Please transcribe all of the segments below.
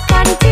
I.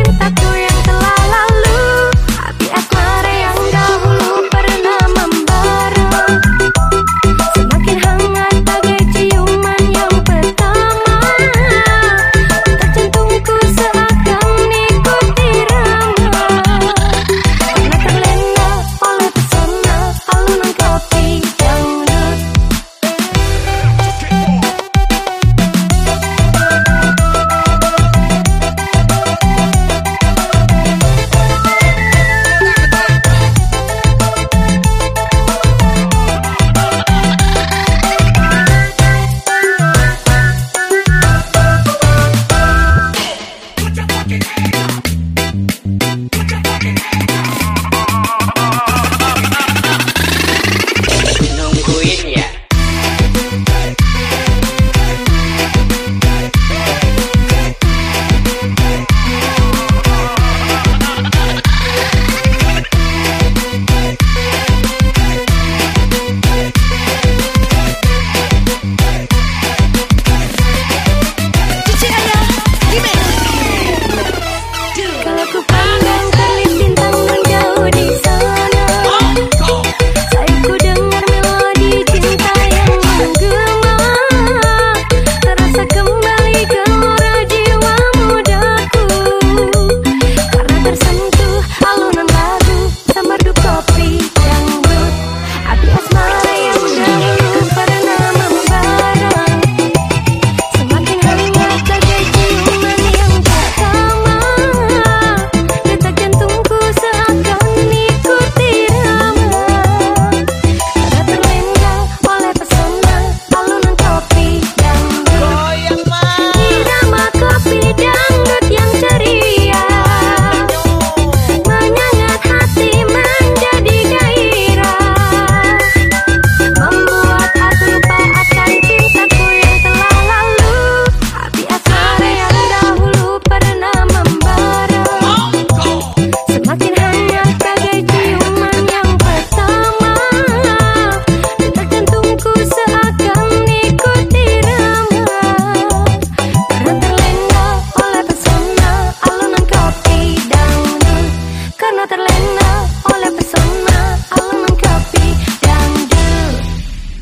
terlena